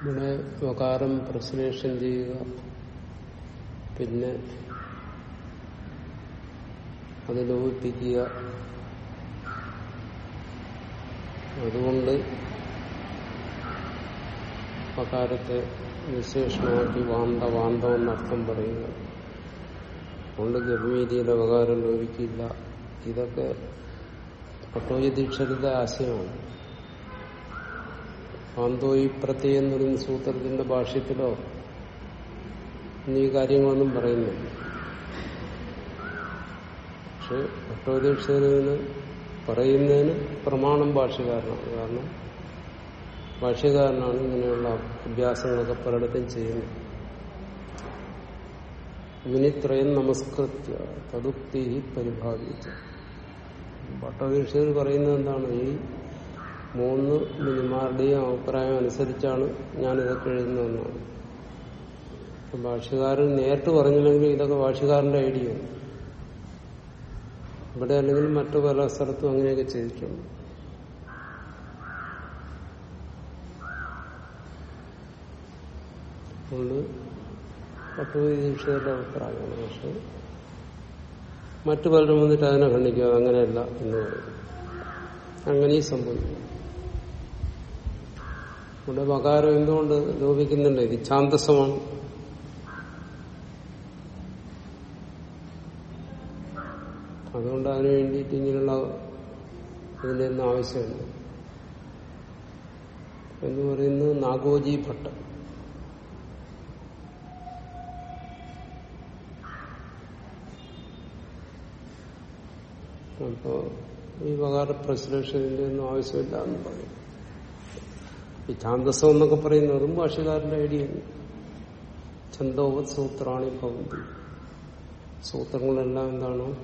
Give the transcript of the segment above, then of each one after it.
ഇവിടെ വകാരം പ്രശ്ലേഷൻ ചെയ്യുക. പിന്നെ അത് ലോപിപ്പിക്കുക അതുകൊണ്ട് വകാരത്തെ വിശേഷമാക്കി വാണ്ട വാന്തം എന്നർത്ഥം പറയുക. അതുകൊണ്ട് ഗംഭീരിയുടെ വകാരം ലോപിക്കില്ല ഇതൊക്കെ പട്ടോജി ദീക്ഷരുടെ ആശയമാണ്. ആന്തോയി പ്രത്യേകം എന്ന് പറയുന്ന സൂത്രത്തിന്റെ ഭാഷ്യത്തിലോ ഈ കാര്യങ്ങളൊന്നും പറയുന്നില്ല. പക്ഷെ ഭട്ടോദീക്ഷന് പറയുന്നതിന് പ്രമാണം ഭാഷ്യകാരനാണ്. കാരണം ഭാഷ്യകാരനാണ് ഇങ്ങനെയുള്ള അഭ്യാസങ്ങളൊക്കെ പലയിടത്തും ചെയ്യുന്നത്. മുനിത്രയം നമസ്കൃത്യ തതുക്തി പരിഭാവിച്ചു ഭട്ടോദീക്ഷകർ പറയുന്നത് എന്താണ്? ഈ മൂന്ന് മിനിമാരുടെയും അഭിപ്രായം അനുസരിച്ചാണ് ഞാനിതൊക്കെ എഴുതുന്നതെന്നാണ്. ഭാഷകാരൻ നേരിട്ട് പറഞ്ഞില്ലെങ്കിൽ ഇതൊക്കെ ഭാഷകാരന്റെ ഐഡിയ. ഇവിടെ അല്ലെങ്കിൽ മറ്റു പല സ്ഥലത്തും അങ്ങനെയൊക്കെ ചെയ്തിട്ടുണ്ട്. അതുകൊണ്ട് പട്ടുദീക്ഷയുടെ അഭിപ്രായമാണ് പക്ഷെ മറ്റു പലരും വന്നിട്ട് അതിനെ ഖണ്ഡിക്കുക അങ്ങനെയല്ല എന്ന് പറയും. അങ്ങനെയും സംഭവിക്കും. ഇവിടെ മകാരം എന്തുകൊണ്ട് ലോപിക്കുന്നുണ്ട്? ഇത് ഛാന്തസമാണ് അതുകൊണ്ട് അതിനു വേണ്ടിയിട്ട് ഇങ്ങനെയുള്ള ഇതിന്റെ ഒന്നും ആവശ്യമില്ല. എന്ന് പറയുന്നത് നാഗോജി ഭട്ട അപ്പോ ഈ വകാര പ്രശ്ലേഷത്തിന്റെ ഒന്നും ആവശ്യമില്ല എന്ന് പറയും. ഈ ഛാന്തസം എന്നൊക്കെ വെറും ഭാഷകാരന്റെ ഐഡിയ ഛന്തോപത് സൂത്രാണി ഭവന്തി. സൂത്രങ്ങളെല്ലാം എന്താണ്?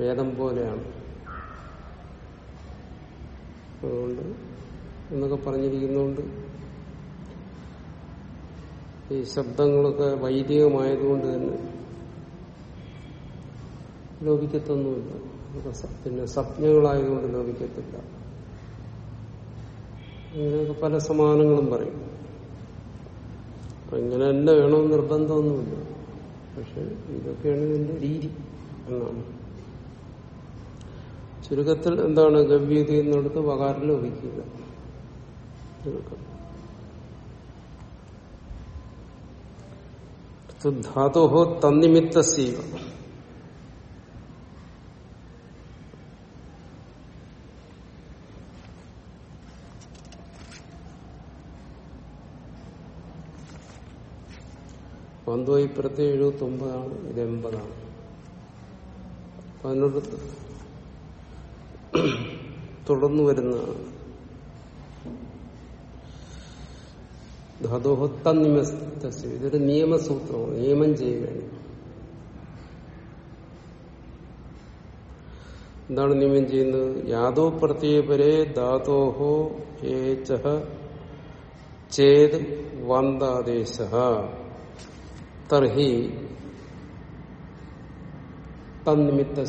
വേദം പോലെയാണ്. അതുകൊണ്ട് എന്നൊക്കെ പറഞ്ഞിരിക്കുന്നതുകൊണ്ട് ഈ ശബ്ദങ്ങളൊക്കെ വൈദികമായതുകൊണ്ട് തന്നെ ലോപിക്കത്തൊന്നുമില്ല. പിന്നെ സ്വപ്നങ്ങളായതുകൊണ്ട് ലോപിക്കത്തില്ല. ഇങ്ങനെയൊക്കെ പല സമാനങ്ങളും പറയും. അപ്പൊ ഇങ്ങനെ തന്നെ വേണമെന്ന് നിർബന്ധമൊന്നുമില്ല. പക്ഷെ ഇതൊക്കെയാണ് ഇതിന്റെ രീതി എന്നാണ്. ചുരുക്കത്തിൽ എന്താണ് ഗവ്യത എന്നെടുത്ത് വകാരം ലോപിക്കുക ചുരുക്കം. ധാതോഹോ തന്നിമിത്ത സീവ പന്തോയി ഇപ്പുറത്തെ എഴുപത്തി ഒമ്പതാണ് ഇത് എൺപതാണ്. അപ്പൊ അതിനോട് തുടർന്നു വരുന്നതാണ് ധാതുഹത്ത നിമസ്തസ്യ ഇതൊരു നിയമസൂത്രമാണ് നിയമം ചെയ്യുകയാണ് എന്താണ് നിയമം ചെയ്യുന്നത്? യാദോ പ്രത്യേകരെ ധാതോഹോ ഏച ചേത് വന്താദേശ. തർഹി തന്നിമിത്ത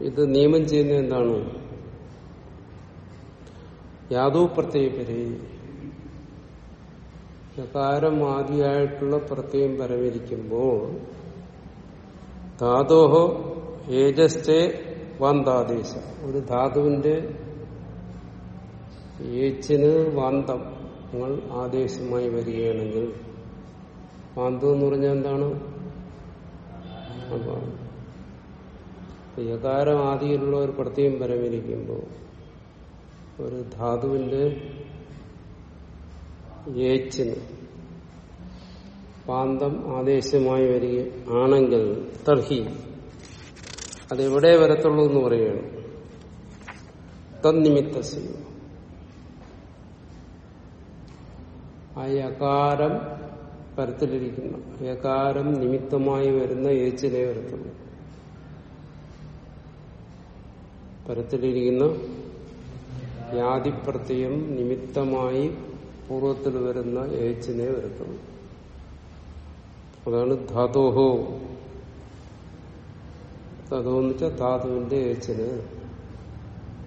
ഇത് നിയമം ചെയ്യുന്നത് എന്താണ്? യാതോ പ്രത്യേക യകാരം ആദ്യമായിട്ടുള്ള പ്രത്യയം പരമിരിക്കുമ്പോൾ ധാതോഹോ ഏജസ്തേ വന്താദേശ ഒരു ധാതുവിന്റെ ഏച്ചിന് വാന്തം. നിങ്ങൾ ആദേശമായി വരികയാണെങ്കിൽ വാന്തം എന്ന് പറഞ്ഞാൽ എന്താണ്? യകാരം ആദിയിലുള്ള ഒരു പ്രത്യേകം പരമിരിക്കുമ്പോൾ ഒരു ധാതുവിന്റെ ഏച്ചിന് പാന്തം ആദേശമായി വരിക ആണെങ്കിൽ തർഹി അതെവിടെ വരത്തുള്ളൂ എന്ന് പറയുകയാണ്. തന്നിമിത്ത ആ യകാരം പരത്തിലിരിക്കുന്ന. യകാരം നിമിത്തമായി വരുന്ന ഏച്ചിനെ വരത്തുള്ളൂ പരത്തിലിരിക്കുന്ന യാതിപ്രത്യം നിമിത്തമായി പൂർവത്തിൽ വരുന്ന ഏച്ചിനെ വരത്തുള്ളൂ അതാണ് ധാതോഹോ. തതോന്ന് വെച്ചാൽ ധാതുവിന്റെ ഏച്ചിന്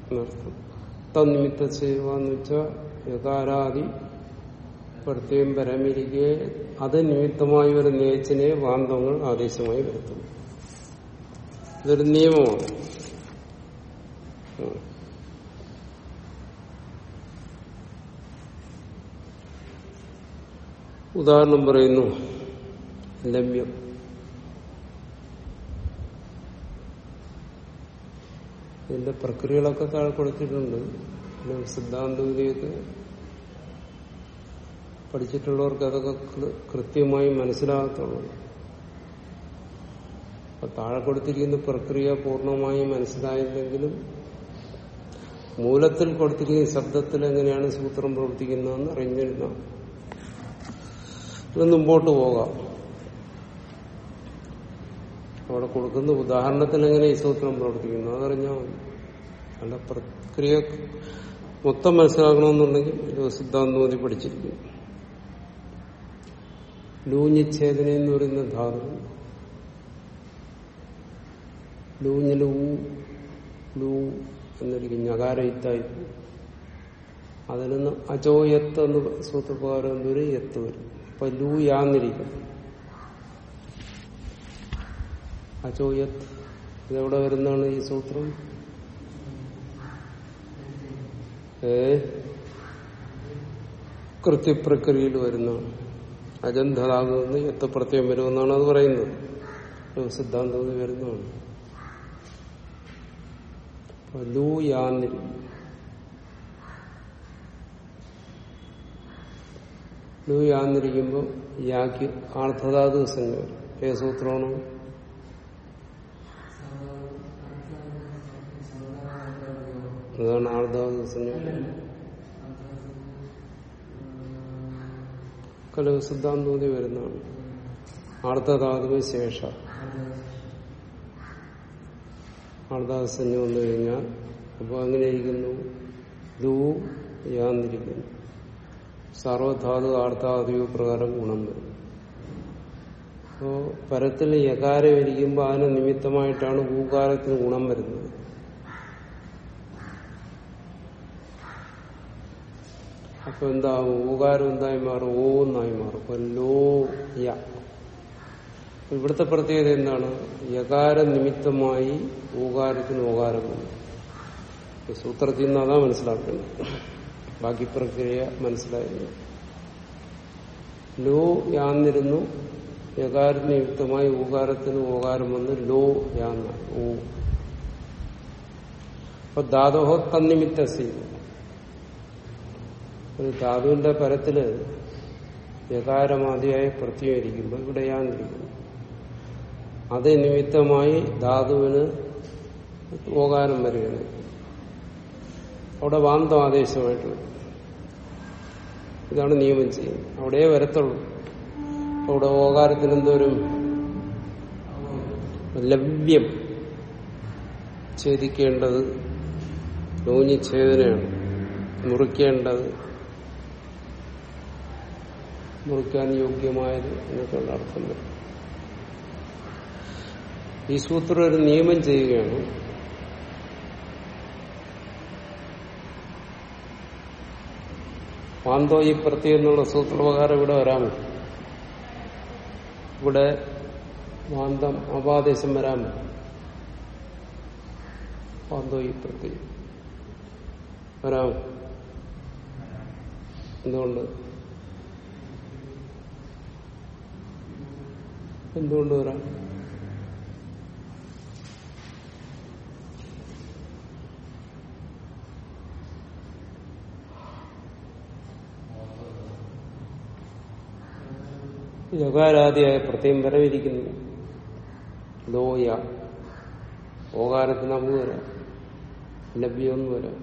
എന്നർത്ഥം തന്നിമിത്ത ചെയ്യുവാന്ന് വെച്ചാൽ യകാരാദി പ്രത്യേകം പരമിരിക്കെ അത് നിമിത്തമായി ഒരു നേച്ചിനെ വാന്തങ്ങൾ ആദേശമായി വരുത്തുന്നു. ഇതൊരു നിയമമാണ്. ഉദാഹരണം പറയുന്നു ലഭ്യം. ഇതിന്റെ പ്രക്രിയകളൊക്കെ താഴെ കൊടുത്തിട്ടുണ്ട്. പിന്നെ സിദ്ധാന്തവിധിയൊക്കെ പഠിച്ചിട്ടുള്ളവർക്ക് അതൊക്കെ കൃത്യമായി മനസ്സിലാകത്തുള്ളൂ. അപ്പൊ താഴെ കൊടുത്തിരിക്കുന്ന പ്രക്രിയ പൂർണമായി മനസ്സിലായില്ലെങ്കിലും മൂലത്തിൽ കൊടുത്തിരിക്കുന്ന ശബ്ദത്തിൽ എങ്ങനെയാണ് സൂത്രം പ്രവർത്തിക്കുന്നതെന്ന് അറിഞ്ഞിരുന്ന ഇത് മുമ്പോട്ട് പോകാം. അവിടെ കൊടുക്കുന്ന ഉദാഹരണത്തിൽ എങ്ങനെ ഈ സൂത്രം പ്രവർത്തിക്കുന്നു? അതറിഞ്ഞാൽ മതി. അല്ല പ്രക്രിയ മൊത്തം മനസ്സിലാക്കണമെന്നുണ്ടെങ്കിൽ സിദ്ധാന്തമതി പഠിച്ചിരിക്കും ലൂഞ്ഞിച്ഛേദന എന്ന് പറയുന്ന ധാതു. ലൂഞ്ഞിൽ ഊ ലൂ ഞകാരയിത്തായി അതിൽ നിന്ന് അജോയത്ത് എന്ന് സൂത്രപ്രകാരം എന്നൊരു എത്ത് വരും. അപ്പൊ ലൂ യാന്നിരിക്കും അജോയത്ത്. ഇതെവിടെ വരുന്നതാണ് ഈ സൂത്രം? ഏ? കൃത്യപ്രക്രിയയിൽ വരുന്നതാണ്. അജന്തതാകുമെന്ന് എത്ത പ്രത്യേകം വരുമെന്നാണ് അത് പറയുന്നത്. സിദ്ധാന്തത്തിൽ വരുന്നതാണ്. ലൂ യാന്നിരിക്കും ലൂ യാന്നിരിക്കുമ്പോ യാക്ക് ആർത്ഥധാതു സംജ്ഞ വരും. ഏത് സൂത്രമാണ്? അതാണ് ആർദ്ധാതു സംജ്ഞ കലവ് സിദ്ധാന്തോതി വരുന്നതാണ്. ആർദ്ധധാതുവ് ശേഷ ആർദ്ധാതു സംജ്ഞ വന്നു കഴിഞ്ഞാൽ അപ്പോൾ അങ്ങനെ ഇരിക്കുന്നു ലൂ യാന്നിരിക്കുന്നു. സർവധാതു ആർദ്ധാതു പ്രകാരം ഗുണം വരും. അപ്പോ പരത്തിൽ യകാരം ഇരിക്കുമ്പോൾ അതിന് നിമിത്തമായിട്ടാണ് ഊകാരത്തിന് ഗുണം വരുന്നത്. അപ്പൊ എന്താവും? ഊകാരം എന്തായി മാറും? ഓ എന്നായി മാറും. അപ്പൊ ലോ യ. ഇവിടുത്തെ പ്രത്യേകത എന്താണ്? യകാര നിമിത്തമായി ഊകാരത്തിന് ഓകാരം സൂത്രത്തിൽ നിന്ന് അതാ മനസ്സിലാക്കുന്നത് ബാക്കി പ്രക്രിയ മനസ്സിലായിരുന്നു ലോ യാന്നിരുന്നു. യകാരത്തിന് യുക്തമായി ഊകാരത്തിന് ഓകാരം വന്ന് ലോ യാന്ന ഓ അപ്പൊ ധാതോഹോ തന്നിമിത്തസി ഒരു ധാതുവിന്റെ പരത്തിൽ യകാരമാതിയായി പ്രത്യേകിക്കുമ്പോൾ ഇവിടെ യാന്ത്രിക്കുന്നു അത് നിമിത്തമായി ധാതുവിന് ഓകാരം വരികയാണ്. അവിടെ വാന്തം ആദേശമായിട്ട് ഇതാണ് നിയമം ചെയ്യുന്നത്. അവിടെ വരത്തുള്ളൂ. അവിടെ ഓകാരത്തിന് എന്തോരും ലവ്യം ഛേദിക്കേണ്ടത് ലോഞ്ഞിച്ഛേദനയാണ് മുറിക്കേണ്ടത് മുറിക്കാൻ യോഗ്യമായത് എന്നൊക്കെയുള്ള അർത്ഥം. വരും ഈ സൂത്രം ഒരു നിയമം ചെയ്യുകയാണ്. പാന്തോ ഈ പ്രത്യേകം എന്നുള്ള സൂത്രപ്രകാരം ഇവിടെ വരാമോ? ഇവിടെ മാന്തം അപാദേശം വരാമോ? പാന്തോ ഈ പ്രത്യേകം വരാമോ? എന്തുകൊണ്ട്? എന്തുകൊണ്ട് വരാം യോഗാരാധിയായ പ്രത്യേകം വരവിരിക്കുന്നു. ലോയ. ഓകാരത്തിന് അമ്മ വരാം. ലഭ്യമൊന്നും വരാം.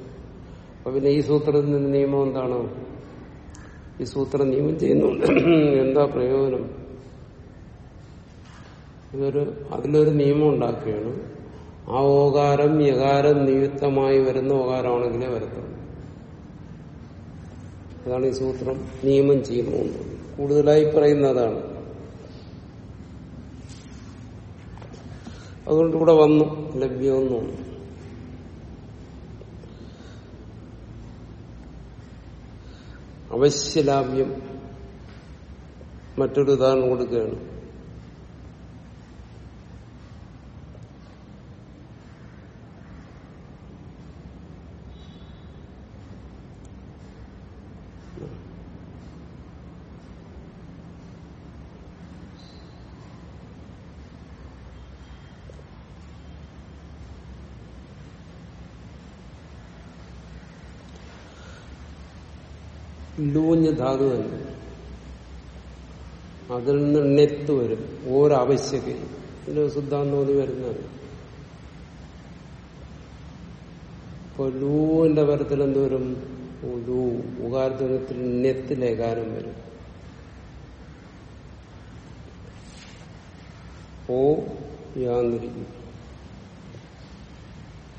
അപ്പൊ പിന്നെ ഈ സൂത്രത്തിൽ നിന്ന് നിയമം എന്താണ്? ഈ സൂത്രം നിയമം ചെയ്യുന്നുണ്ട്. എന്താ പ്രയോജനം? ഇതൊരു അതിലൊരു നിയമം ഉണ്ടാക്കുകയാണ്. ആ ഓകാരം യകാരം നിയുക്തമായി വരുന്ന ഓകാരമാണെങ്കിലേ വരത്തുള്ളൂ. അതാണ് ഈ സൂത്രം. നിയമം ചെയ്യുന്നു കൂടുതലായി പറയുന്നതാണ്. അതുകൊണ്ട് ഇവിടെ വന്നു. ലഭ്യമെന്ന്. വന്നു അവശ്യലാഭ്യം മറ്റൊരു ഉദാഹരണം കൊടുക്കുകയാണ്. ധാതു തന്നെ അതിൽ നിന്ന് നെത്ത് വരും ഓരോ ആവശ്യകയും ഇതിന് ഒന്ന് വരുന്നതാണ് ഇപ്പൊ ലൂവിന്റെ പരത്തിൽ എന്ത് വരും? ലൂ. ഉകാരത്തിൽ നെത്തിലേകാരം വരും. ഓ യാന്നിരിക്കും.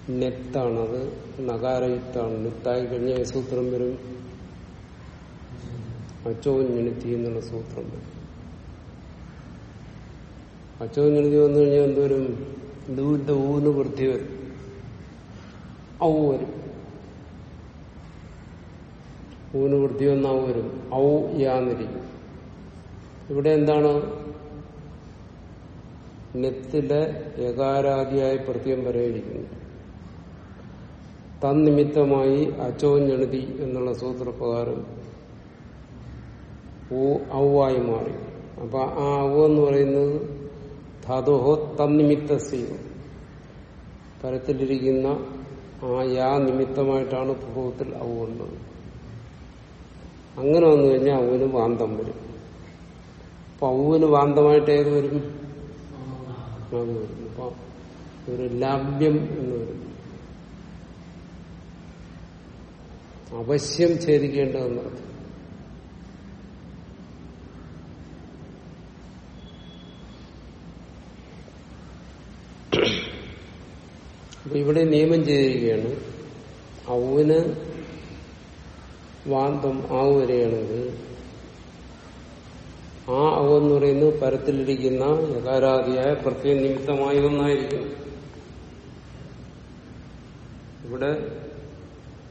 നെത്താണത് നകാരയുത്താണ് നെത്തായി കഴിഞ്ഞ സൂത്രം വരും. അച്ചോഞ്ഞെഴുത്തി എന്നുള്ള സൂത്രം വരും അച്ചോഞ്ഞെഴുതി വന്നു കഴിഞ്ഞാൽ എന്തോരും ദൂരത്തെ ഊന്ന് വൃത്തി വരും. ഔ വരും. ഊന്ന് വൃത്തി വന്ന ഔ വരും. ഔ യാന്നിരിക്കും. ഇവിടെ എന്താണ്? നെത്തിലെ ഏകാരാദിയായ പ്രത്യം വരെയിരിക്കുന്നു. തന്നിമിത്തമായി അച്ചോഞ്ഞെഴുതി എന്നുള്ള സൂത്രപ്രകാരം ഊ ഔവായി മാറി. അപ്പൊ ആ ഔ എന്ന് പറയുന്നത് ധാതുഹോ തന്നിമിത്തസ്യം പരത്തിലിരിക്കുന്ന ആ യാ നിമിത്തമായിട്ടാണ് പൂർവത്തിൽ ഔ ഉള്ളത്. അങ്ങനെ വന്നു കഴിഞ്ഞാൽ ഔവിന് വാന്തം വരും. അപ്പൊ ഔവിന് വാന്തമായിട്ട് ഏത് വരും? വരും. അപ്പൊ ഒരു ലാഭ്യം എന്ന് വരും. അവശ്യം ഛേദിക്കേണ്ടതെന്നർത്ഥം അപ്പൊ ഇവിടെ നിയമം ചെയ്തിരിക്കുകയാണ് ഔവിന് വാന്തം ആവ് വരെയാണത് ആ ഔ എന്ന് പറയുന്നത് പരത്തിലിരിക്കുന്ന യകാരാദിയായ പ്രത്യേക നിമിത്തമായ ഒന്നായിരിക്കും ഇവിടെ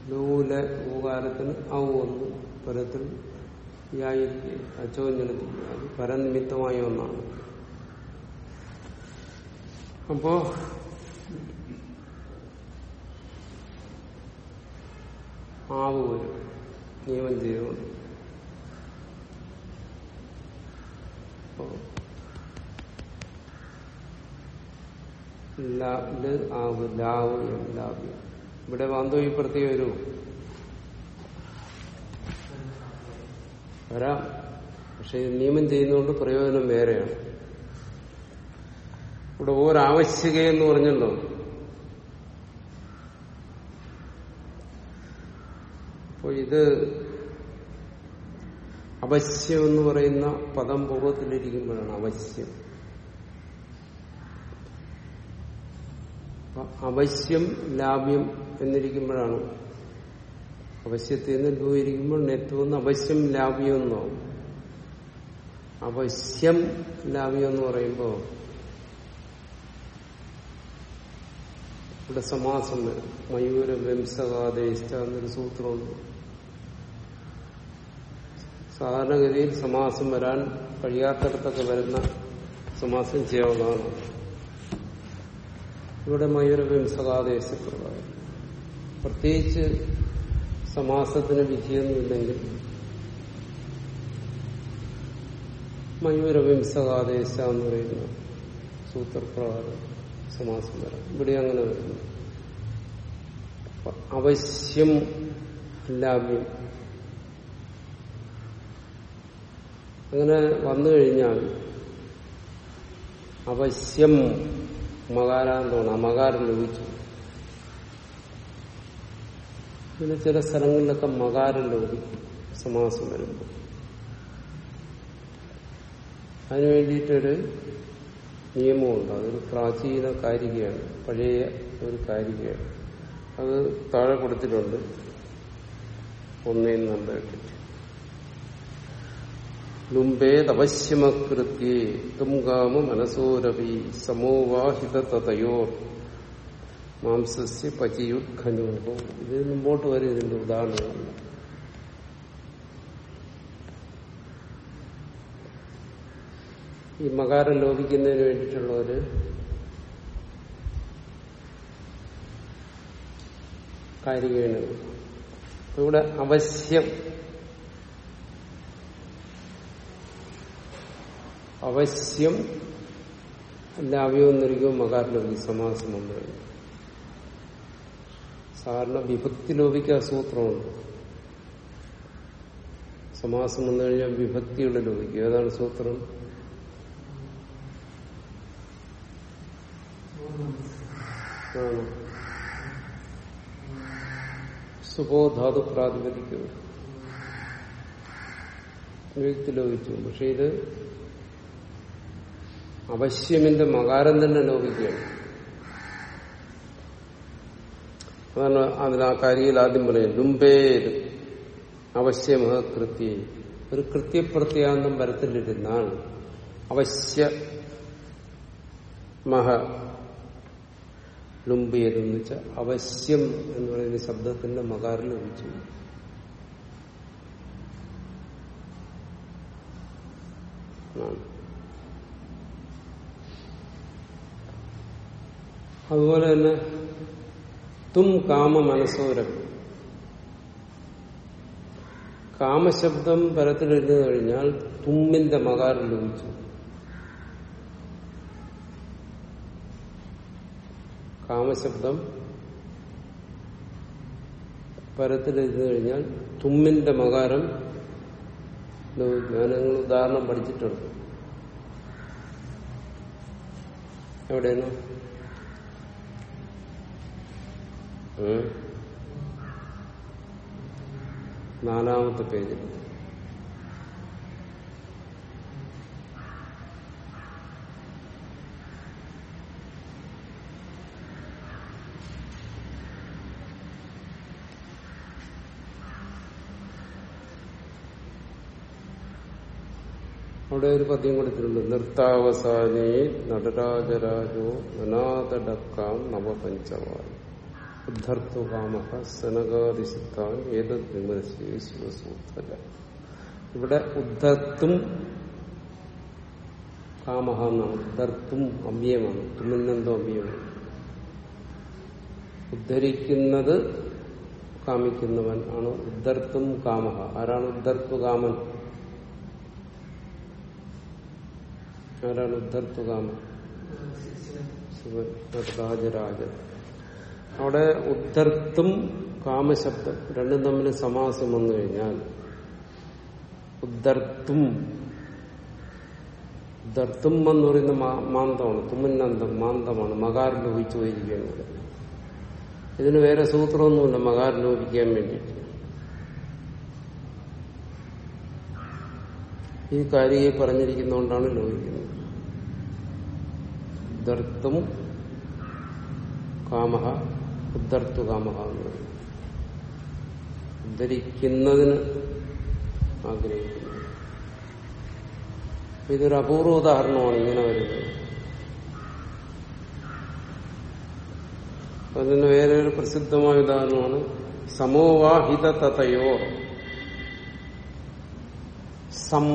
ലൂലെ ഊകാരത്തിന് ഔ ഒന്ന് പരത്തിൽ യായിരിക്കും അത് പരനിമിത്തമായ ഒന്നാണ്. അപ്പോ ആവ് വരും നിയമം ചെയ്തുകൊണ്ട് ആവ് ലാവ് ലാവ്യം ഇവിടെ വാന്തോ ഈ പ്രത്യേകം വരൂ. വരാം. പക്ഷെ നിയമം ചെയ്യുന്നതുകൊണ്ട് പ്രയോജനം വേറെയാണ്. ഇവിടെ ഓരോ എന്ന് പറഞ്ഞല്ലോ. ഇത് അവശ്യം എന്ന് പറയുന്ന പദം പൂർവത്തിലിരിക്കുമ്പോഴാണ് അവശ്യം. അവശ്യം ലാഭ്യം എന്നിരിക്കുമ്പോഴാണ്. അവശ്യത്തിൽ നിന്ന് ലൂരിക്കുമ്പോൾ ഇരിക്കുമ്പോൾ അവശ്യം ലാഭ്യം എന്നാവും അവശ്യം ലാഭ്യം എന്ന് പറയുമ്പോൾ ഇവിടെ സമാസം മയൂര വംശകാദേശ എന്നൊരു സൂത്രമുണ്ട് സാധാരണഗതിയിൽ സമാസം വരാൻ കഴിയാത്തടത്തൊക്കെ വരുന്ന സമാസം ചെയ്യാവുന്നതാണ് ഇവിടെ മയൂരവിംസകാദേശപ്രകാരം പ്രത്യേകിച്ച് സമാസത്തിന് വിധിയൊന്നുമില്ലെങ്കിൽ മയൂരവിംസകാദേശ എന്ന് പറയുന്ന സൂത്രപ്രകാരം സമാസം വരാം. ഇവിടെ അങ്ങനെ വരുന്നു. അവശ്യം ലാഭ്യം അങ്ങനെ വന്നു കഴിഞ്ഞാൽ അവശ്യം മകാരാന്തമാണ് അമകാരം ലഭിച്ചു. പിന്നെ ചില സ്ഥലങ്ങളിലൊക്കെ മകാരം ലഭിക്കും. സമാസം വരുമ്പോൾ. അതിനു വേണ്ടിയിട്ടൊരു നിയമമുണ്ട്. അതൊരു പ്രാചീന കാരികയാണ്. പഴയ ഒരു കാരികയാണ്. അത് താഴെ കൊടുത്തിട്ടുണ്ട്. ഒന്നേന്ന് നമ്പർ ഇട്ടിട്ട് ലുംബേതവശ്യമകൃത്യേ തുംകാമ മനസോരവി സമോവാഹിത തതയോർ മാംസസ്യ പചിയുത്ഖനൂഹോ ഇത് മുമ്പോട്ട് വരും ഇതിന്റെ ഉദാഹരണമാണ് ഈ മകാരം ലോപിക്കുന്നതിന് വേണ്ടിയിട്ടുള്ള ഒരു ഇവിടെ അവശ്യം അവശ്യം അല്ല അവയൊന്നിരിക്കും മകാരലോപി സമാസം പറയുന്നത് സാധാരണ വിഭക്തി ലോപിക്കാൻ സൂത്രമുണ്ട്. സമാസം വന്നു കഴിഞ്ഞാൽ വിഭക്തിയുടെ ലോപിക്കും. ഏതാണ് സൂത്രം? സുബോധാതു പ്രാതിപതിക്കും വിഭക്തി ലോപിച്ചു. പക്ഷെ ഇത് അവശ്യമിന്റെ മകാരം തന്നെ ലോപിക്കുകയാണ് അതാണ് അതിന് ആ കാര്യയിൽ ആദ്യം പറയും ലുംബേര് അവശ്യമഹ കൃത്യ ഒരു കൃത്യപ്രത്യാന്തം വരത്തിലിരുന്നാൽ അവശ്യ മഹ ലുംബിയതെന്ന് വെച്ചാൽ അവശ്യം എന്ന് പറയുന്ന ശബ്ദത്തിന്റെ മകാറിൽ ലഭിച്ചു. അതുപോലെ തന്നെ തും കാമ മനസ്സോരം കാമശബ്ദം പരത്തിലിരുന്നു കഴിഞ്ഞാൽ തുമ്മിന്റെ മകാരം ലഭിച്ചു. കാമശബ്ദം പരത്തിലിരുന്നു കഴിഞ്ഞാൽ തുമ്മിന്റെ മകാരം ഞാൻ ഉദാഹരണം പഠിച്ചിട്ടുണ്ട്. എവിടെയാണ്? നാലാമത്തെ പേജിൽ അവിടെ ഒരു പദ്യം കൊടുത്തിട്ടുണ്ട് നൃത്താവസാനേ നടരാജരാജോ അനാഥടക്കാം നവപഞ്ചവായി ഉദ്ധർത്തുകാമ സനകാദിസിത്താൻ ഏതത് വിമർശേ ശിവസൂത്രല ഇവിടെ ഉദ്ധർത്തും കാമഹ എന്നാണ്. ഉദ്ധർത്തും അമ്യമാണ്. തുമ്മിനെന്തോ അമ്യമാണ്. ഉദ്ധരിക്കുന്നത് കാമിക്കുന്നവൻ ആണ്. ഉദ്ധർത്തും കാമഹ. ആരാണ് ഉദ്ധർത്തു കാമൻ ആരാണ് ഉദ്ധർത്തുകാമൻ? ശിവൻ. രാജരാജൻ. അവിടെ ഉദ്ധർത്തും കാമശബ്ദം. രണ്ടും തമ്മിൽ സമാസം വന്നു കഴിഞ്ഞാൽ ഉദ്ധർത്തും. ഉദ്ധർത്തും എന്ന് പറയുന്ന മാന്തമാണ്. തുമ്മന്നന്തം മാന്തമാണ്. മകാർ ലോപിച്ചു പോയിരിക്കുകയാണ് ഇതിന് വേറെ സൂത്രമൊന്നുമില്ല. മകാർ ലോപിക്കാൻ വേണ്ടിയിട്ട്. ഈ കാര്യയെ പറഞ്ഞിരിക്കുന്നതുകൊണ്ടാണ് ലോപിക്കുന്നത് ഉദ്ധർത്തും കാമഹ ഉദ്ധർത്തു കാമഹ എന്ന് പറയും ഉദ്ധരിക്കുന്നതിന് ആഗ്രഹിക്കുന്നു. ഇതൊരു അപൂർവ ഉദാഹരണമാണ് ഇങ്ങനെ വരുന്നത്. അതിന് വേറെ ഒരു പ്രസിദ്ധമായ ഉദാഹരണമാണ് സമോവാഹിത തതയോ സം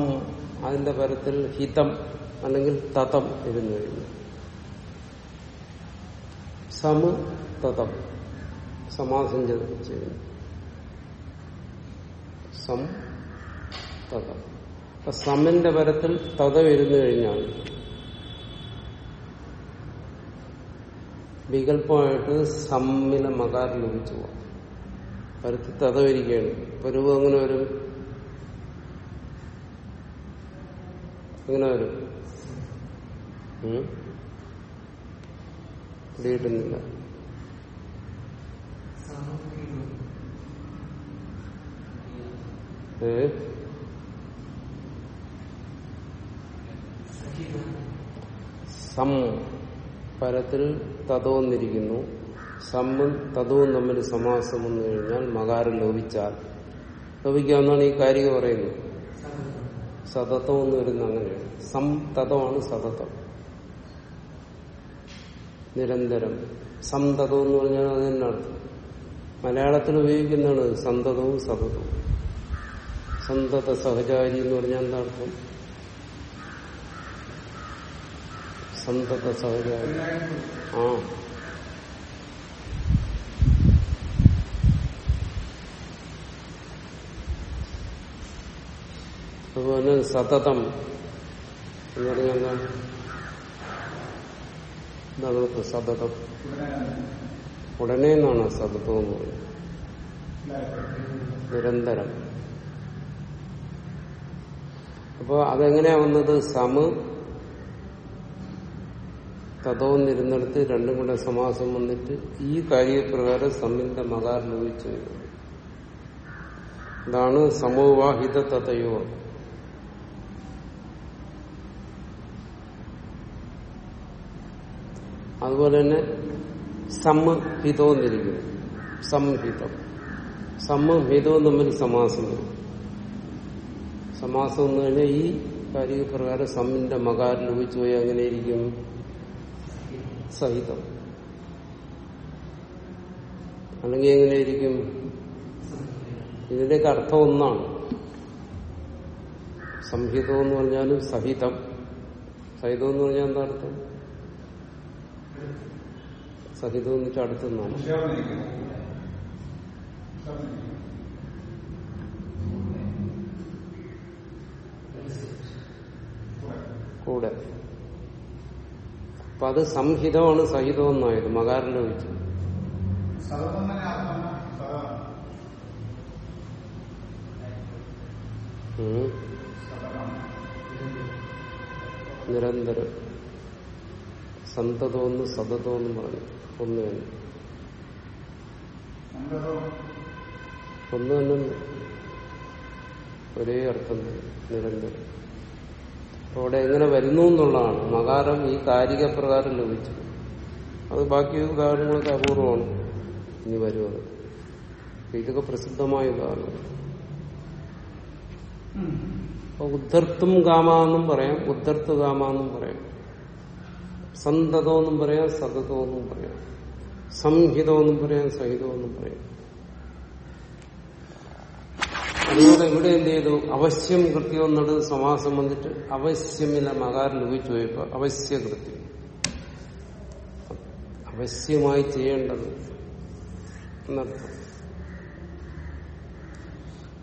അതിന്റെ പരത്തിൽ ഹിതം അല്ലെങ്കിൽ തതം ഇരുന്നു കഴിഞ്ഞു സമ തതം. സമാസം ചെയ്യുന്നു. സം തത. അപ്പൊ പരത്തിൽ തത വരുന്നു കഴിഞ്ഞാൽ വികല്പമായിട്ട് സമ്മില മകാർ ലഭിച്ചു പോകാം പരത്തിൽ തത വരികയാണ്. പരുവ് അങ്ങനെ വരും? അങ്ങനെ വരും? പിടികിട്ടുന്നില്ല ഏ സം പരത്തിൽ തതോന്നിരിക്കുന്നു സമ്മും തതവും തമ്മിൽ സമാസം വന്നു കഴിഞ്ഞാൽ മകാരം ലോപിച്ചാൽ. ലോപിക്കാമെന്നാണ് ഈ കാര്യം പറയുന്നത്. സതത്വം എന്ന് വരുന്ന അങ്ങനെയാണ്. സം തതമാണ് സതത്വം നിരന്തരം. സംതതം എന്ന് പറഞ്ഞാൽ അതിനർത്ഥം മലയാളത്തിൽ ഉപയോഗിക്കുന്നതാണ് സന്തതവും സതതവും. സന്തത സഹചാരി എന്ന് പറഞ്ഞാൽ എന്താ അർത്ഥം? സന്തത സഹചാരി. ആ. അതുപോലെ സതതം എന്ന് പറഞ്ഞാൽ എന്താണ് എന്താണ് സതതം. ഉടനെ എന്നാണ് സതതം എന്ന് പറയുന്നത്. നിരന്തരം. അപ്പൊ അതെങ്ങനെയാ വന്നത്? സമ തതോന്നിരുന്നിടത്ത് രണ്ടും കൂടെ സമാസം വന്നിട്ട് ഈ കാര്യപ്രകാരം സമ്മിന്റെ മകാർ ലോപിച്ചു ഇതാണ് സമൂവാഹിത തതയോ. അതുപോലെ തന്നെ സംഹിതോന്നിരിക്കുന്നു സംഹിതം സംഹിതവും തമ്മിൽ സമാസം വരും. സമാസം എന്ന് കഴിഞ്ഞാൽ ഈ കാര്യപ്രകാരം സമ്മിന്റെ മകാരിൽ ഉപയോഗിച്ചു പോയി എങ്ങനെയിരിക്കും സഹിതം. അല്ലെങ്കിൽ എങ്ങനെയിരിക്കും ഇതിന്റെയൊക്കെ അർത്ഥം ഒന്നാണ്. സംഹിതം എന്ന് പറഞ്ഞാലും സഹിതം. സഹിതം എന്ന് പറഞ്ഞാൽ എന്താ അർത്ഥം? സഹിതം എന്ന് വെച്ചാൽ കൂടെ. അപ്പൊ അത് സംഹിതമാണ് സഹിതമെന്നായത് മകാരിന്റെ വെച്ച്. നിരന്തരം. സന്തതോന്ന് സതതോന്ന് പറഞ്ഞു. ഒന്ന് തന്നെ. ഒന്ന് തന്നെ. ഒരേ അർത്ഥം നിരന്തരം. അവിടെ എങ്ങനെ വരുന്നു എന്നുള്ളതാണ്. മകാരം ഈ കാരിക പ്രകാരം ലഭിച്ചു. അത് ബാക്കി ഉദാഹരണങ്ങളൊക്കെ അപൂർവമാണ് ഇനി വരുന്നത്. ഇതൊക്കെ പ്രസിദ്ധമായ ഉദാഹരണം. ഉദ്ധർത്തും ഗാമ എന്നും പറയാം ഉദ്ധർത്ത് ഗാമ എന്നും പറയാം. സന്തതമെന്നും പറയാം സതതമെന്നും പറയാം. സംഹിതമെന്നും പറയാം സഹിതമെന്നും പറയാം. അതുകൊണ്ട് ഇവിടെ എന്ത് ചെയ്തു? അവശ്യം കൃത്യം എന്നുള്ളത് സമാസം വന്നിട്ട് അവശ്യമില്ല മകാരം ഉപയോഗിച്ചു പോയപ്പോ അവശ്യ കൃത്യം. അവശ്യമായി ചെയ്യേണ്ടത് എന്നർത്ഥം.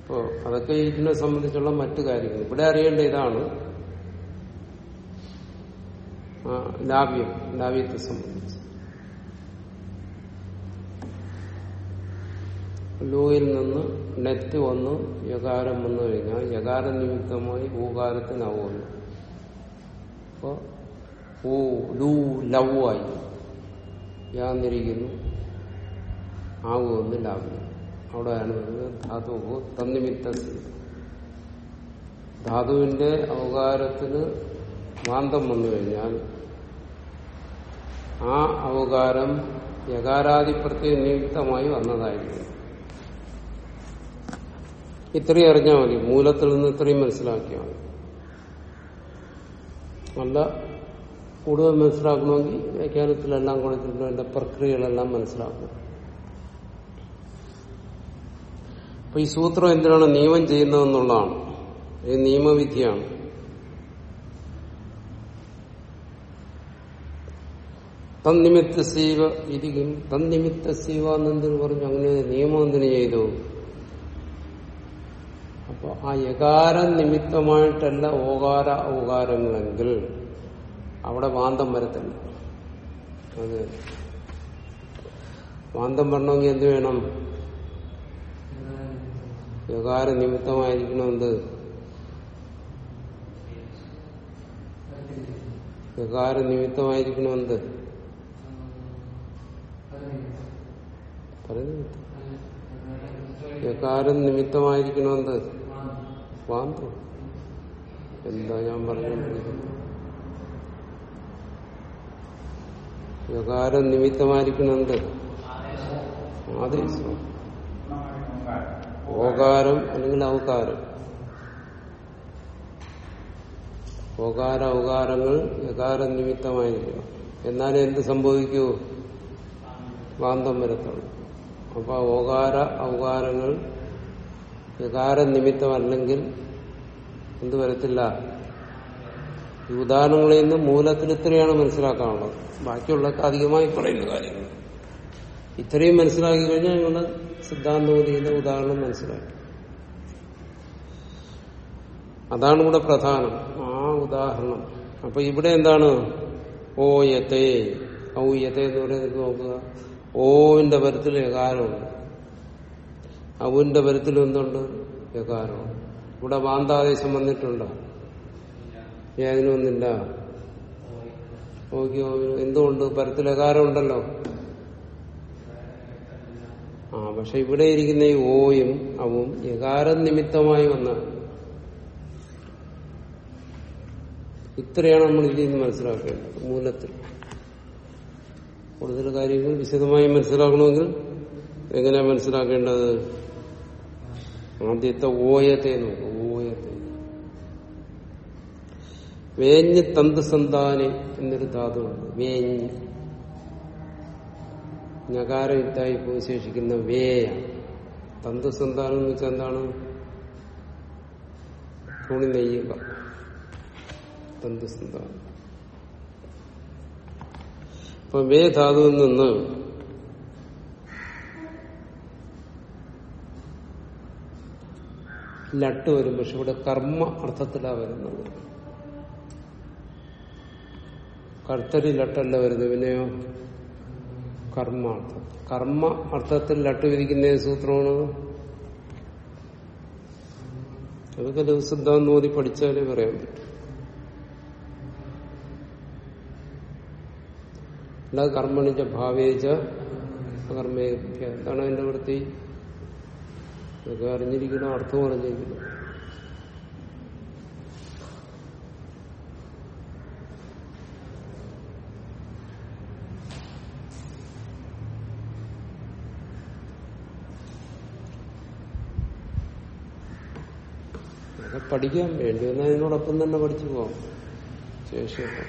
അപ്പോ അതൊക്കെ ഇതിനെ സംബന്ധിച്ചുള്ള മറ്റു കാര്യങ്ങൾ. ഇവിടെ അറിയേണ്ട ഇതാണ് ആ, ലാവ്യം ലാവ്യത്തെ സംബന്ധിച്ച്. ലൂയിൽ നിന്ന് നെറ്റ് വന്ന് യകാരം വന്നു കഴിഞ്ഞാൽ യകാര നിമിത്തമായി ഊകാരത്തിനാവുന്നു അപ്പോ ഊ ലൂ ലവ് ആയി യാന്നിരിക്കുന്നു. ആവുമെന്ന് ലാഭ്യം അവിടെയാണ് വരുന്നത് ധാതു തന്നിമിത്ത ധാതുവിന്റെ അവകാരത്തിന് മാന്തം വന്നു കഴിഞ്ഞാൽ ആ അവകാരം യകാരാധിപ്രത്യ നിമിത്തമായി വന്നതായിരിക്കും. ഇത്രയും അറിഞ്ഞാൽ മതി. മൂലത്തിൽ നിന്ന് ഇത്രയും മനസ്സിലാക്കിയാൽ മതി. അല്ല കൂടുതൽ മനസ്സിലാക്കണമെങ്കിൽ വ്യാഖ്യാനത്തിലെല്ലാം കൊടുത്തിട്ടുണ്ട് അതിന്റെ പ്രക്രിയകളെല്ലാം മനസ്സിലാക്കണം. അപ്പൊ ഈ സൂത്രം എന്തിനാണ് നിയമം ചെയ്യുന്നതെന്നുള്ളതാണ്. ഇത് നിയമവിധിയാണ്. തന്നിമിത്ത സീവ ഇരിക്കും തന്നിമിത്ത സീവ എന്നെന്തിനു പറഞ്ഞു? അങ്ങനെ നിയമം എന്തിനു ചെയ്തു? അപ്പൊ ആ യകാര നിമിത്തമായിട്ടല്ല ഓകാര ഓകാരങ്ങളെങ്കിൽ അവിടെ വാന്തം വരത്തില്ല. അത് വാന്തം വരണമെങ്കിൽ എന്ത് വേണം? യകാര നിമിത്തമായിരിക്കണം എന്ത്? യകാര നിമിത്തമായിരിക്കണം എന്ത്? പറയുന്നു യകാരം നിമിത്തമായിരിക്കണം എന്ത്? വാന്തം എന്താ ഞാൻ പറഞ്ഞുകൊണ്ടിരിക്കുന്നത് യകാരം നിമിത്തമായിരിക്കുന്ന എന്ത് ആദേശം ഓകാരം അല്ലെങ്കിൽ ഔകാരം ഓകാര ഔകാരങ്ങൾ യകാര നിമിത്തമായിരിക്കണം എന്നാലും എന്ത് സംഭവിക്കൂ? വാന്തം വരത്തുള്ളൂ. അപ്പൊ ഓകാര ഔകാരങ്ങൾ യകാര നിമിത്തമല്ലെങ്കിൽ എന്ത് വരത്തില്ല? ഈ ഉദാഹരണങ്ങളിൽ നിന്ന് മൂലത്തിൽ ഇത്രയാണ് മനസ്സിലാക്കാനുള്ളത്. ബാക്കിയുള്ളതൊക്കെ അധികമായി പറയുന്ന കാര്യങ്ങൾ. ഇത്രയും മനസ്സിലാക്കി കഴിഞ്ഞാൽ ഞങ്ങൾ സിദ്ധാന്തബോധിയുടെ ഉദാഹരണം മനസ്സിലാക്കി. അതാണ് ഇവിടെ പ്രധാനം. ആ ഉദാഹരണം. അപ്പൊ ഇവിടെ എന്താണ്? ഓയത്തെ ഔയത്തെ എന്ന് പറയുന്നത് നോക്കുക. ഓവിന്റെ പരത്തിൽ യകാരമുണ്ട് ഔവിന്റെ പരത്തിൽ എന്തുണ്ട്? യകാരമുണ്ട് ഇവിടെ വാന്താദേശം വന്നിട്ടുണ്ടോ? ഒന്നില്ല ഓക്കെ എന്തുകൊണ്ട്? പരത്തിൽ യകാരം ഉണ്ടല്ലോ. ആ പക്ഷെ ഇവിടെ ഇരിക്കുന്ന ഈ ഓയും അവും യകാരം നിമിത്തമായി വന്ന. ഇത്രയാണ് നമ്മൾ ഇതിൽ നിന്ന് മനസ്സിലാക്കേണ്ടത് മൂലത്തിൽ. കൂടുതൽ കാര്യങ്ങൾ വിശദമായി മനസ്സിലാക്കണമെങ്കിൽ എങ്ങനെയാ മനസ്സിലാക്കേണ്ടത്? ആദ്യത്തെ ഓയത്തെ ഓയത്തെ വേഞ്ഞ് തന്ത് സന്താനി എന്നൊരു ധാതുണ്ട് വേഞ്ഞ്. ഞകാരയുത്തായി പോയി ശേഷിക്കുന്ന വേയ. തന്ത് സന്താനം എന്ന് വെച്ചാൽ എന്താണ്? തുണി നെയ്യുക. തന്ത് സന്താനം. അപ്പൊ വേ ധാതുവിൽ നിന്ന് ലട്ട് വരും പക്ഷെ ഇവിടെ കർമ്മ അർത്ഥത്തിലാണ് വരുന്നത്. കർത്തരി ലട്ടല്ല വരുന്നത് പിന്നെയോ അർത്ഥം കർമ്മ അർത്ഥത്തിൽ ലട്ട് വിധിക്കുന്ന ഏത് സൂത്രമാണ്? അതൊക്കെ ദിവസിദ്ധാന്ന് ഓതി പഠിച്ചാലേ പറയാൻ പറ്റും. അല്ലാതെ കർമ്മണിച്ച ഭാവേച്ച കർമ്മ എന്താണ് അതിന്റെ വൃത്തി? ഇതൊക്കെ അറിഞ്ഞിരിക്കണം അർത്ഥം അറിഞ്ഞിരിക്കണം. പഠിക്കാൻ വേണ്ടി വന്നാൽ അതിനോടൊപ്പം തന്നെ പഠിച്ചു പോവാം ശേഷിയൊക്കെ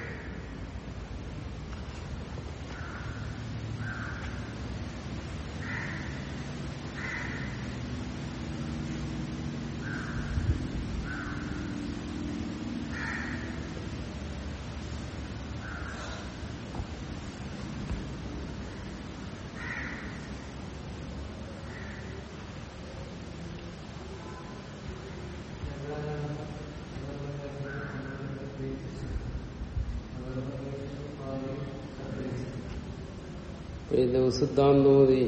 ഈ ദിവസിദ്ധാന്തോതി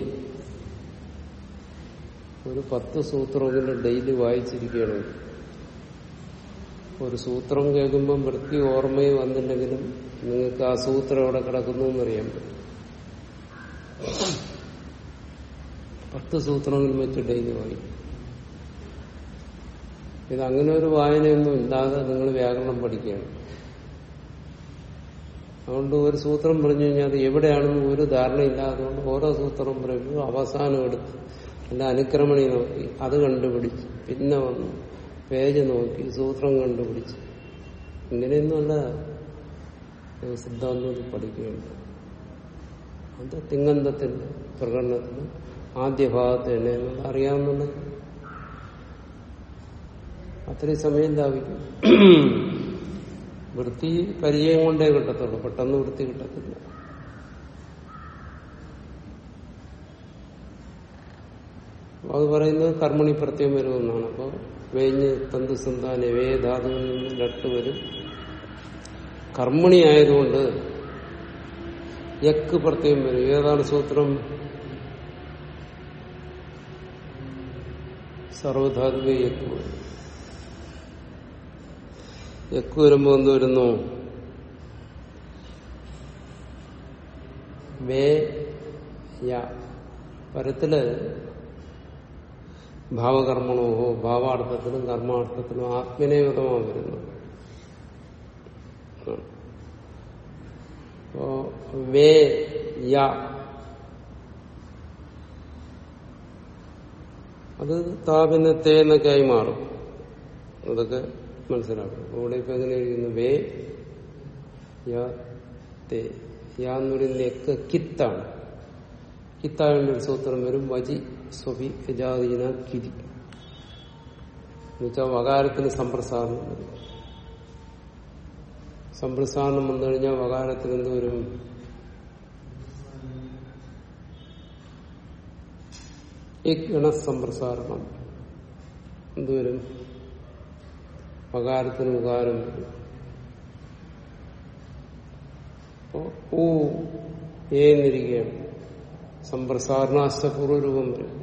ഒരു പത്ത് സൂത്രമെങ്കിലും ഡെയിലി വായിച്ചിരിക്കുകയാണ്. ഒരു സൂത്രം കേൾക്കുമ്പം വൃത്തി ഓർമ്മയും വന്നില്ലെങ്കിലും നിങ്ങൾക്ക് ആ സൂത്രം എവിടെ കിടക്കുന്നു എന്നറിയാൻ പറ്റും. പത്ത് സൂത്രങ്ങൾ വെച്ച് ഡെയിലി വായിക്കും. ഇത് അങ്ങനെ ഒരു വായനയൊന്നും ഇല്ലാതെ നിങ്ങൾ വ്യാകരണം പഠിക്കുകയാണ്. അതുകൊണ്ട് ഒരു സൂത്രം പറഞ്ഞു കഴിഞ്ഞാൽ അത് എവിടെയാണെന്ന് ഒരു ധാരണയില്ലാതുകൊണ്ട് ഓരോ സൂത്രം പറയുമ്പോൾ അവസാനം എടുത്ത്. അല്ല അനുക്രമണി നോക്കി അത് കണ്ടുപിടിച്ച്. പിന്നെ വന്നു പേജ് നോക്കി സൂത്രം കണ്ടുപിടിച്ച്. ഇങ്ങനെയൊന്നുമല്ല സിദ്ധാന്തത്തിൽ പഠിക്കുകയുണ്ട് അത് തിങ്ങന്തത്തിന്റെ പ്രകടനത്തിന് ആദ്യ ഭാഗത്ത് തന്നെ അറിയാവുന്നുണ്ട് അത്രയും സമയം ലാഭിക്കും. വൃത്തി പരിചയം കൊണ്ടേ കിട്ടത്തുള്ളൂ. പെട്ടെന്ന് വൃത്തി കിട്ടത്തില്ല. അത് പറയുന്നത് കർമ്മണി പ്രത്യേകം വരുമെന്നാണ്. അപ്പോൾ വേഞ്ഞ് തന്തു സന്താന വേ നിന്ന് ലട്ട് വരും. കർമ്മണി ആയതുകൊണ്ട് യക്ക് പ്രത്യം വരും. ഏതാണ് സൂത്രം? സർവധാതുവേ യക്ക് വരും. യക്ക് വരുമ്പോ എന്ത് വരുന്നു? വേ യ. പരത്തിൽ ഭാവകർമ്മണോഹോ ഭാവാർത്ഥത്തിലും കർമാർത്ഥത്തിലും ആത്മനേവതമാണ് വരുന്നത്. അപ്പോ വേ യ. അത് താപിന് തേന്നൊക്കെ ആയി മാറും. അതൊക്കെ മനസ്സിലാക്കും അവിടെ ഇപ്പൊ എങ്ങനെ എഴുതുന്നു വേ യ തേ. കിത്താണ്. കിത്തായുള്ള ഒരു സൂത്രം വരും വജി സ്വപി യജാദീന കിരി. എന്നുവെച്ചാൽ വകാരത്തിന് സമ്പ്രസാരണം വരും സമ്പ്രസാരണം വന്നു കഴിഞ്ഞാൽ വകാരത്തിന് എന്ത് വരും? ഗണസമ്പ്രസാരണം എന്തുവരും വകാരത്തിന് ഉകാരം ഊ ഏന്നിരിക്കുകയാണ്. സമ്പ്രസാരണാശപൂർവരൂപം വരും.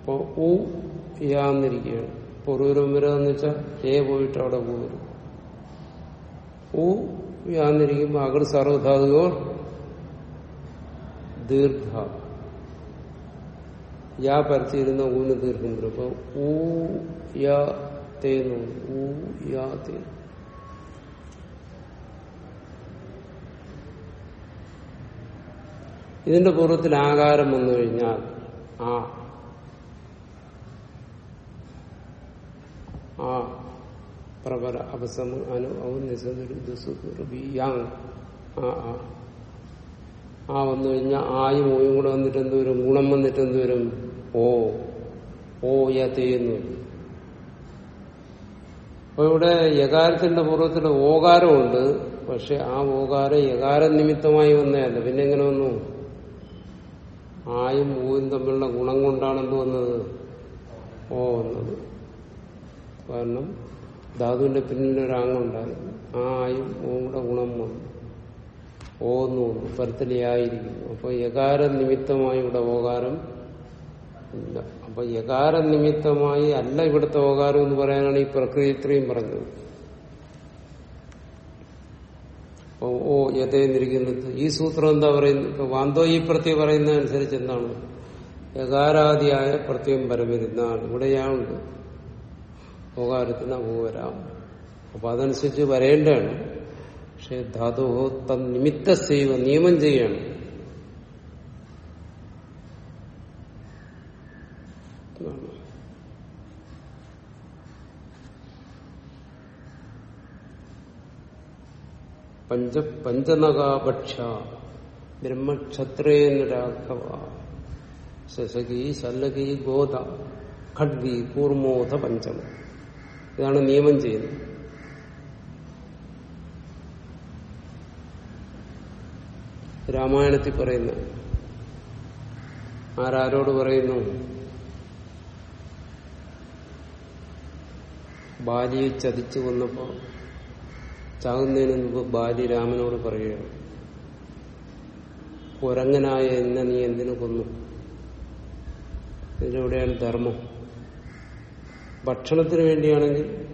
അപ്പോ ഊ യാന്നിരിക്കുകയാണ് പൂർവരൂപം വരിക എന്ന് വെച്ചാൽ ഏ പോയിട്ട് അവിടെ വരും. ഊ യാന്നിരിക്കുമ്പോൾ അകർ സർവധാതുകോ ദീർഘ. യാ പരത്തിയിരുന്ന ഊന്ന് ദീർഘം വരും. അപ്പൊ ഊ തേനു യാ ഇതിന്റെ പൂർവത്തിൽ ആകാരം വന്നു കഴിഞ്ഞാൽ ആ ആ പ്രബല അപസമ അനു ഔ നിസയാങ് ആ ആ. ആ വന്നു കഴിഞ്ഞാൽ ആയും ഓയും കൂടെ വന്നിട്ട് എന്തുവരും ഗുണം വന്നിട്ട് എന്തുവരും ഓ ഓ യാ വരും അപ്പൊ ഇവിടെ യകാരത്തിന്റെ പൂർവത്തിൽ ഓകാരമുണ്ട്. പക്ഷെ ആ ഓകാരം യകാര നിമിത്തമായി വന്നതല്ല. പിന്നെ എങ്ങനെ വന്നു? ആയും ഊയും തമ്മിലുള്ള ഗുണം കൊണ്ടാണ് എന്ത് വന്നത്? ഓ വന്നത്. കാരണം ധാതുവിന്റെ പിന്നിൽ ആ ആയും ഓം ഗുണം വന്നു. ഓ എന്ന് വന്നു. പരത്തിലെയായിരിക്കുന്നു അപ്പൊ യകാര നിമിത്തമായി ഇവിടെ ഓകാരം ഇല്ല. അപ്പൊ യകാര നിമിത്തമായി അല്ല ഇവിടുത്തെ ഓകാരം എന്ന് പറയാനാണ് ഈ പ്രക്രിയ ഇത്രയും പറഞ്ഞത്. ഓ യഥേന്ദ്രിക്കുന്നത് ഈ സൂത്രം എന്താ പറയുന്നത്? ഇപ്പൊ വാന്തോ ഈ പ്രത്യം പറയുന്നതനുസരിച്ച് എന്താണ്? യകാരാദിയായ പ്രത്യം പരമിരുന്നാണ്. ഇവിടെയാണുണ്ട് ഓകാരത്തിന് അപോ വരാം. അപ്പൊ അതനുസരിച്ച് വരേണ്ടതാണ്. പക്ഷെ ധാതു നിമിത്ത സേവ നിയമം ചെയ്യാണ്. പഞ്ച പഞ്ചനകാഭക്ഷ ബ്രഹ്മക്ഷത്രേന്ദ്രാഘവ ശശകി ശല്ലകി ഗോത ഖഡ്ഗി കൂർമോധ പഞ്ചമ. ഇതാണ് നിയമം ചെയ്യുന്നത്. രാമായണത്തിൽ പറയുന്ന. ആരാരോട് പറയുന്നു? ഭാര്യയെ ചതിച്ചു കൊന്നപ്പോ ചാകുന്നതിന് മുമ്പ് ബാലി രാമനോട് പറയുകയാണ് കുരങ്ങനായ എന്നെ നീ എന്തിനു കൊന്നു? ഇതിലെവിടെയാണ് ധർമ്മം? ഭക്ഷണത്തിന് വേണ്ടിയാണെങ്കിൽ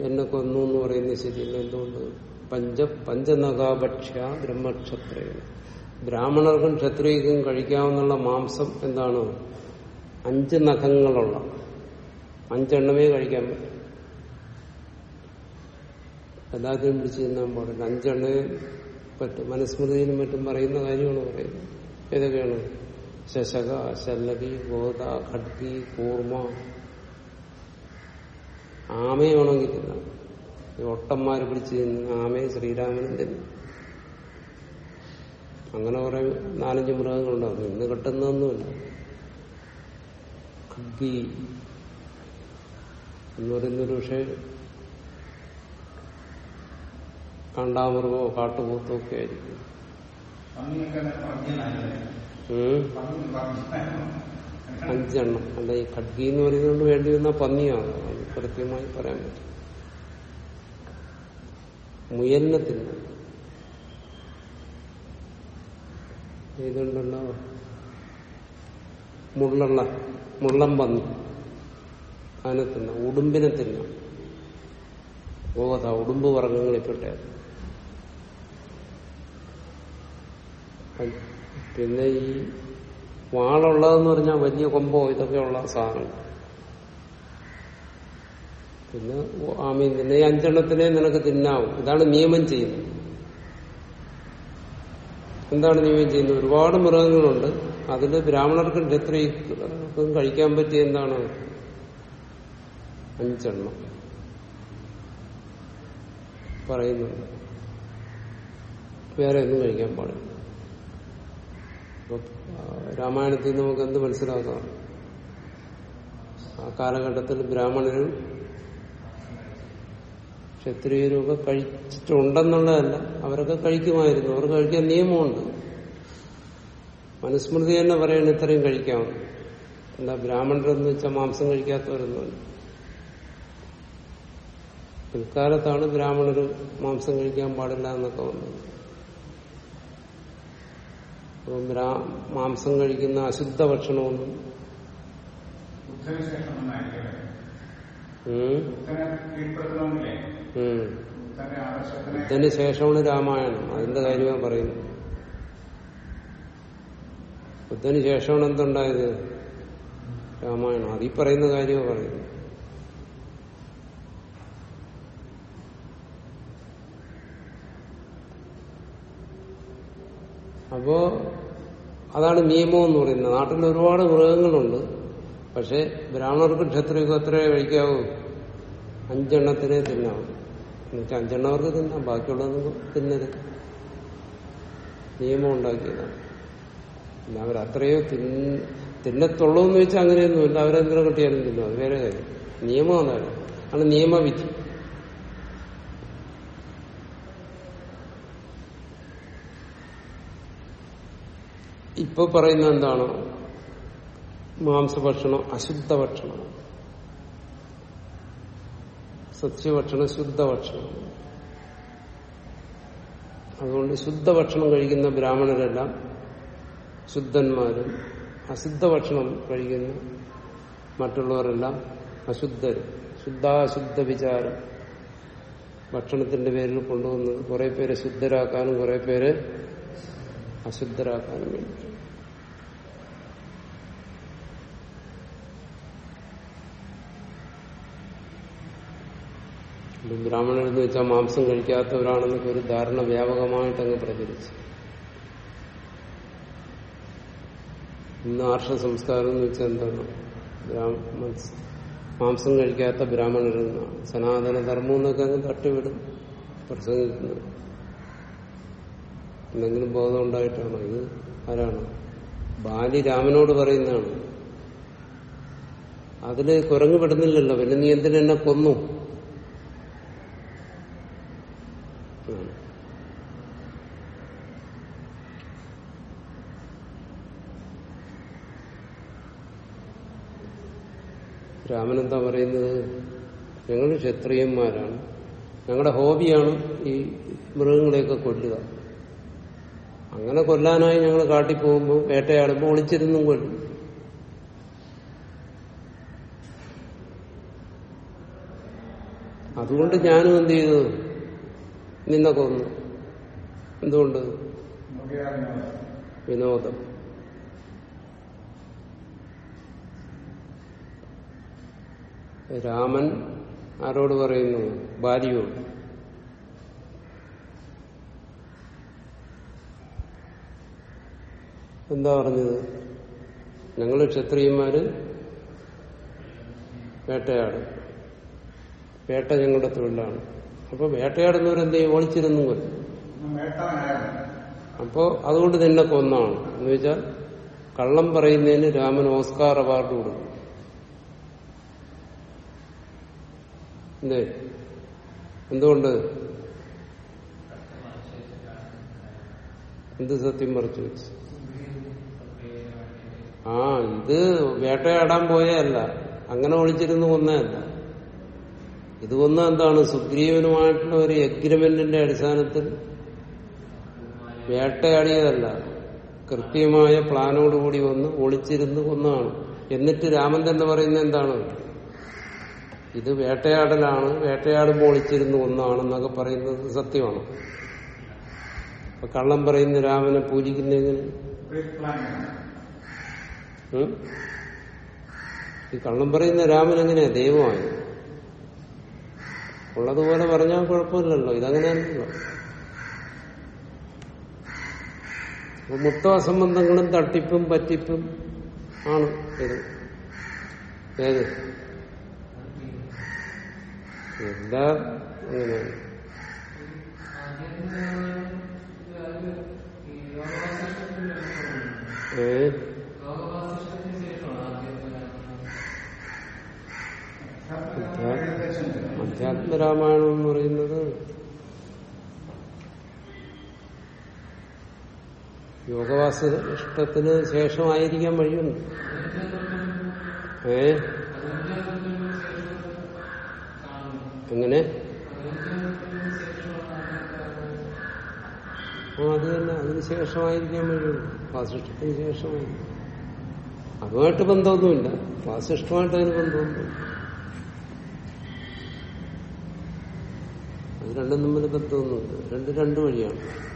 എന്നെ കൊന്നു എന്ന് പറയുന്നത് ശരിയല്ല. എന്തുകൊണ്ട്? പഞ്ച പഞ്ചനകാഭക്ഷ്യ ബ്രഹ്മക്ഷത്രയാണ് ബ്രാഹ്മണർക്കും ക്ഷത്രിയക്കും കഴിക്കാവുന്ന മാംസം എന്താണ്? അഞ്ച് നഖങ്ങളുള്ള അഞ്ചെണ്ണമേ കഴിക്കാൻ പറ്റും. എല്ലാത്തിനും പിടിച്ചു തിന്നാൻ പാടില്ല അഞ്ചെണ്ണേ പറ്റും. മനുസ്മൃതിയിലും മറ്റും പറയുന്ന കാര്യമാണ് പറയുന്നത്. ഏതൊക്കെയാണ്? ശശക ശല്ലകി ഗോത ഖഡ്ഗി കൂർമ. ആമയെ വേണമെങ്കിൽ തിന്നാം. ഈ ഒട്ടന്മാര് പിടിച്ച് ആമയെ ശ്രീരാമനും തിന്നു. അങ്ങനെ കുറെ നാലഞ്ച് മൃഗങ്ങളുണ്ടാവും. ഇന്ന് കിട്ടുന്നൊന്നുമില്ല ഖഡ്ഗി എന്ന് പറയുന്നൊരു പക്ഷേ കാണ്ടാമൃഗമോ കാട്ടുപോത്തോ ഒക്കെ ആയിരിക്കും. അഞ്ചെണ്ണം അല്ല ഈ ഖഡ്ഗി എന്ന് പറയുന്നതുകൊണ്ട് വേണ്ടി വന്ന പന്നിയാണ്. അത് കൃത്യമായി പറയാൻ പറ്റും. മുയലിനെ തിന്നു ഇതുണ്ടല്ലോ. മുള്ളുള്ള മുള്ളം പന്നി. അതിനെ തിന്ന ഉടുമ്പിനെ തിന്ന ഓതാ ഉടുമ്പ് വർഗങ്ങളിൽപ്പെട്ട പിന്നെ ഈ വാളുള്ളതെന്ന് പറഞ്ഞാൽ വലിയ കൊമ്പോ ഇതൊക്കെയുള്ള സാധനം പിന്നെ ആമീൻ തിന്നെ ഈ അഞ്ചെണ്ണത്തിനെ നിനക്ക് തിന്നാവും. ഇതാണ് നിയമം ചെയ്യുന്നത്. എന്താണ് നിയമം ചെയ്യുന്നത്? ഒരുപാട് മൃഗങ്ങളുണ്ട്. അതിൽ ബ്രാഹ്മണർക്കും ക്ഷത്രിയർക്കും കഴിക്കാൻ പറ്റിയ എന്താണ്? അഞ്ചെണ്ണം. പറയുന്നുണ്ട് വേറെ ഒന്നും കഴിക്കാൻ പാടില്ല. രാമായണത്തിൽ നമുക്ക് എന്ത് മനസ്സിലാക്കാം? ആ കാലഘട്ടത്തിൽ ബ്രാഹ്മണരും ക്ഷത്രിയരും ഒക്കെ കഴിച്ചിട്ടുണ്ടെന്നുള്ളതല്ല അവരൊക്കെ കഴിക്കുമായിരുന്നു. അവർക്ക് കഴിക്കാൻ നിയമമുണ്ട്. മനുസ്മൃതി തന്നെ പറയുന്നത് ഇത്രയും കഴിക്കാം എന്താ ബ്രാഹ്മണരെന്ന് വെച്ചാൽ മാംസം കഴിക്കാത്തവരൊന്നുമല്ല പിൽക്കാലത്താണ് ബ്രാഹ്മണർ മാംസം കഴിക്കാൻ പാടില്ല എന്നൊക്കെ വന്നത് മാംസം കഴിക്കുന്ന അശുദ്ധ ഭക്ഷണമൊന്നും. ബുദ്ധന് ശേഷമാണ് രാമായണം. അതിന്റെ കാര്യമാണ് പറയുന്നത് ബുദ്ധന് ശേഷമാണ് എന്തുണ്ടായത്? രാമായണം. അതീ പറയുന്ന കാര്യമാണ് പറയുന്നത്. അപ്പോ അതാണ് നിയമം എന്ന് പറയുന്നത്. നാട്ടിൽ ഒരുപാട് മൃഗങ്ങളുണ്ട്. പക്ഷെ ബ്രാഹ്മണർക്ക് ക്ഷത്രിയൊക്കെ എത്രയേ കഴിക്കാവൂ. അഞ്ചെണ്ണത്തിനെ തിന്നാവും. എന്നുവെച്ചാൽ അഞ്ചെണ്ണം അവർക്ക് തിന്നാം. ബാക്കിയുള്ളതൊന്നും തിന്നരുത്. നിയമം ഉണ്ടാക്കിയതാണ്. പിന്നെ അവരത്രയോ തിന്ന തിന്നത്തുള്ളൂ എന്ന് വെച്ചാൽ അങ്ങനെയൊന്നുമില്ല. അവരെന്തിനെ കിട്ടിയാലും തിന്നു. അത് വേറെ കാര്യം. നിയമം അതാണ് നിയമവിധി. ഇപ്പൊ പറയുന്ന എന്താണ്? മാംസഭക്ഷണം അശുദ്ധ ഭക്ഷണം സസ്യഭക്ഷണം ശുദ്ധഭക്ഷണം. അതുകൊണ്ട് ശുദ്ധഭക്ഷണം കഴിക്കുന്ന ബ്രാഹ്മണരെല്ലാം ശുദ്ധന്മാരും അശുദ്ധ ഭക്ഷണം കഴിക്കുന്ന മറ്റുള്ളവരെല്ലാം അശുദ്ധരും. ശുദ്ധാശുദ്ധ വിചാരം ഭക്ഷണത്തിന്റെ പേരിൽ കൊണ്ടുവന്നത് കുറെ പേരെ ശുദ്ധരാക്കാനും കുറെ പേരെ അശുദ്ധരാക്കാനും വേണ്ടി. ബ്രാഹ്മണരെന്ന് വെച്ചാൽ മാംസം കഴിക്കാത്തവരാണെന്നൊക്കെ ഒരു ധാരണ വ്യാപകമായിട്ട് അങ്ങ് പ്രചരിച്ചു. ഇന്ന് ആർഷ സംസ്കാരം എന്ന് വെച്ചാൽ എന്താണ്? മാംസം കഴിക്കാത്ത ബ്രാഹ്മണരെന്നാണ് സനാതന ധർമ്മം എന്നൊക്കെ അങ്ങ് തട്ടിവിടും പ്രസംഗിക്കുന്നത് എന്തെങ്കിലും ബോധം ഉണ്ടായിട്ടാണോ ഇത്? ആരാണ്? ബാലി രാമനോട് പറയുന്നതാണ്. അതിൽ കുരങ്ങ് പെടുന്നില്ലല്ലോ. പിന്നെ നീ എന്തിനെന്നെ കൊന്നു. രാമൻ എന്താ പറയുന്നത്? ഞങ്ങൾ ക്ഷത്രിയന്മാരാണ്. ഞങ്ങളുടെ ഹോബിയാണ് ഈ മൃഗങ്ങളെയൊക്കെ കൊല്ലുക. അങ്ങനെ കൊല്ലാനായി ഞങ്ങൾ കാട്ടി പോകുമ്പോൾ വേട്ടയാടുമ്പോൾ ഒളിച്ചിരുന്നും കൊല്ലും. അതുകൊണ്ട് ഞാനും എന്ത് ചെയ്തു? നിന്നെ കൊന്നു. എന്തുകൊണ്ട്? വിനോദം. രാമൻ ആരോട് പറയുന്നു? ഭാര്യയോട്. എന്താ പറഞ്ഞത്? ഞങ്ങൾ ക്ഷത്രിയന്മാര് വേട്ടയാടും. വേട്ട ഞങ്ങളുടെ തൊഴിലാണ്. അപ്പൊ വേട്ടയാടുന്നവരെന്ത്? ചെയ്യും ഒളിച്ചിരുന്നു അപ്പോ അതുകൊണ്ട് നിന്നെ കൊന്നാണ്. എന്ന് വെച്ചാൽ കള്ളം പറയുന്നതിന് രാമൻ ഓസ്കാർ അവാർഡ് കൊടുക്കും. എന്തേ? എന്തുകൊണ്ട്? എന്ത് സത്യം മറച്ചു വെച്ച്? ആ ഇത് വേട്ടയാടാൻ പോയതല്ല. അങ്ങനെ ഒളിച്ചിരുന്ന് കൊന്നതല്ല. ഇത് കൊന്ന എന്താണ്? സുഗ്രീവനുമായിട്ടുള്ള ഒരു എഗ്രിമെന്റിന്റെ അടിസ്ഥാനത്തിൽ വേട്ടയാടിയതല്ല. കൃത്യമായ പ്ലാനോടുകൂടി വന്ന് ഒളിച്ചിരുന്ന് കൊന്നതാണ്. എന്നിട്ട് രാമൻ തന്നെ പറയുന്നത് എന്താണ്? ഇത് വേട്ടയാടലാണ് വേട്ടയാടുമ്പോൾ ഒളിച്ചിരുന്ന് കൊന്നാണെന്നൊക്കെ പറയുന്നത് സത്യമാണ്? അപ്പൊ കള്ളം പറയുന്ന രാമനെ പൂജിക്കുന്നതിന്? ഈ കള്ളം പറയുന്ന രാമൻ എങ്ങനെയാ? ദൈവമായി. ഉള്ളതുപോലെ പറഞ്ഞാൽ കുഴപ്പമില്ലല്ലോ. ഇതങ്ങനെയല്ലല്ലോ അപ്പൊ മൊത്തം അസംബന്ധങ്ങളും തട്ടിപ്പും പറ്റിപ്പും ആണ് ഇത്. ഏത്? എല്ലാ അങ്ങനെയാണ് ഏ? അധ്യാത്മരാമായണം എന്ന് പറയുന്നത് യോഗവാസിഷ്ടത്തിന് ശേഷമായിരിക്കാൻ വഴിയുണ്ട്. ഏ? എങ്ങനെ? അത് തന്നെ. അതിന് ശേഷമായിരിക്കാൻ വഴിയുണ്ട്. വാസിഷ്ടത്തിന് ശേഷമായിരിക്കും. അതുമായിട്ട് ബന്ധമൊന്നുമില്ല. വാസിഷ്ടമായിട്ട് അതിന് ബന്ധമൊന്നുമില്ല. അത് രണ്ടും തമ്മിൽ ബന്ധമൊന്നുമില്ല. രണ്ട് രണ്ട് വഴിയാണ്.